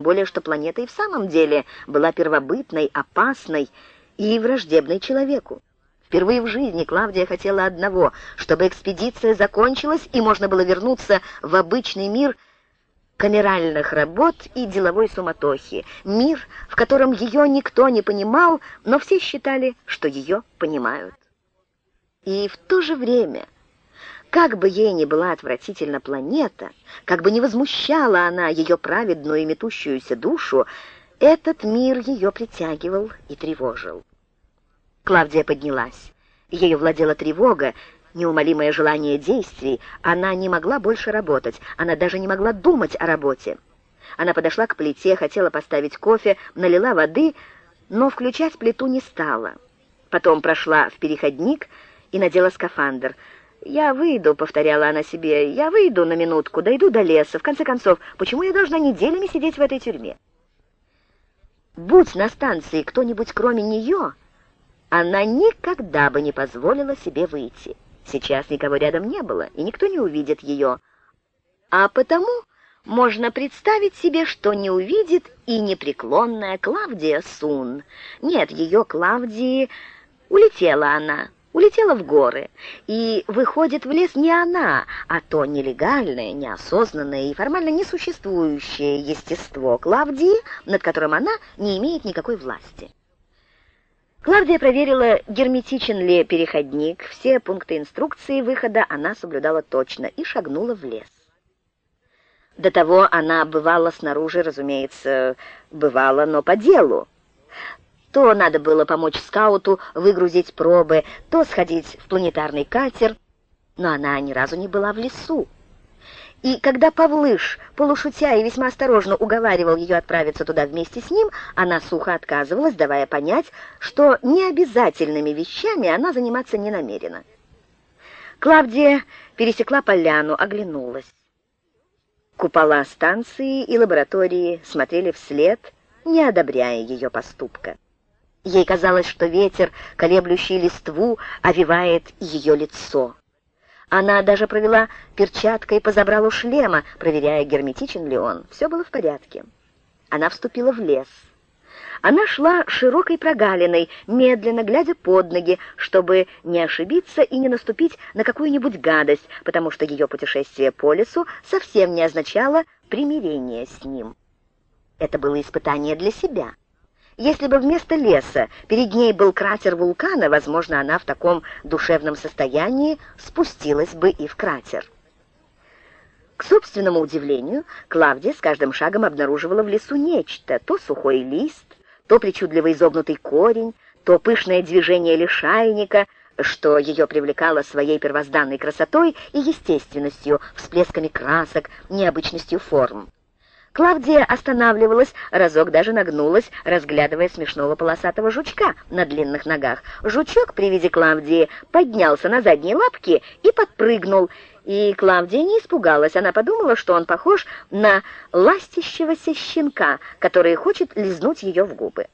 более что планета и в самом деле была первобытной, опасной и враждебной человеку. Впервые в жизни Клавдия хотела одного, чтобы экспедиция закончилась и можно было вернуться в обычный мир камеральных работ и деловой суматохи, мир, в котором ее никто не понимал, но все считали, что ее понимают. И в то же время, как бы ей ни была отвратительна планета, как бы ни возмущала она ее праведную и метущуюся душу, этот мир ее притягивал и тревожил. Клавдия поднялась. Ею владела тревога, неумолимое желание действий. Она не могла больше работать, она даже не могла думать о работе. Она подошла к плите, хотела поставить кофе, налила воды, но включать плиту не стала. Потом прошла в переходник и надела скафандр. «Я выйду», — повторяла она себе, — «я выйду на минутку, дойду до леса. В конце концов, почему я должна неделями сидеть в этой тюрьме?» Будь на станции кто-нибудь кроме нее она никогда бы не позволила себе выйти. Сейчас никого рядом не было, и никто не увидит ее. А потому можно представить себе, что не увидит и непреклонная Клавдия Сун. Нет, ее Клавдии улетела она, улетела в горы, и выходит в лес не она, а то нелегальное, неосознанное и формально несуществующее естество Клавдии, над которым она не имеет никакой власти. Клавдия проверила, герметичен ли переходник, все пункты инструкции выхода она соблюдала точно и шагнула в лес. До того она бывала снаружи, разумеется, бывала, но по делу. То надо было помочь скауту выгрузить пробы, то сходить в планетарный катер, но она ни разу не была в лесу. И когда Павлыш, полушутя и весьма осторожно уговаривал ее отправиться туда вместе с ним, она сухо отказывалась, давая понять, что необязательными вещами она заниматься не намерена. Клавдия пересекла поляну, оглянулась. Купола станции и лаборатории смотрели вслед, не одобряя ее поступка. Ей казалось, что ветер, колеблющий листву, овивает ее лицо. Она даже провела перчаткой по забралу шлема, проверяя, герметичен ли он. Все было в порядке. Она вступила в лес. Она шла широкой прогалиной, медленно глядя под ноги, чтобы не ошибиться и не наступить на какую-нибудь гадость, потому что ее путешествие по лесу совсем не означало примирение с ним. Это было испытание для себя. Если бы вместо леса перед ней был кратер вулкана, возможно, она в таком душевном состоянии спустилась бы и в кратер. К собственному удивлению, Клавдия с каждым шагом обнаруживала в лесу нечто, то сухой лист, то причудливо изогнутый корень, то пышное движение лишайника, что ее привлекало своей первозданной красотой и естественностью, всплесками красок, необычностью форм. Клавдия останавливалась, разок даже нагнулась, разглядывая смешного полосатого жучка на длинных ногах. Жучок при виде Клавдии поднялся на задние лапки и подпрыгнул, и Клавдия не испугалась. Она подумала, что он похож на ластящегося щенка, который хочет лизнуть ее в губы.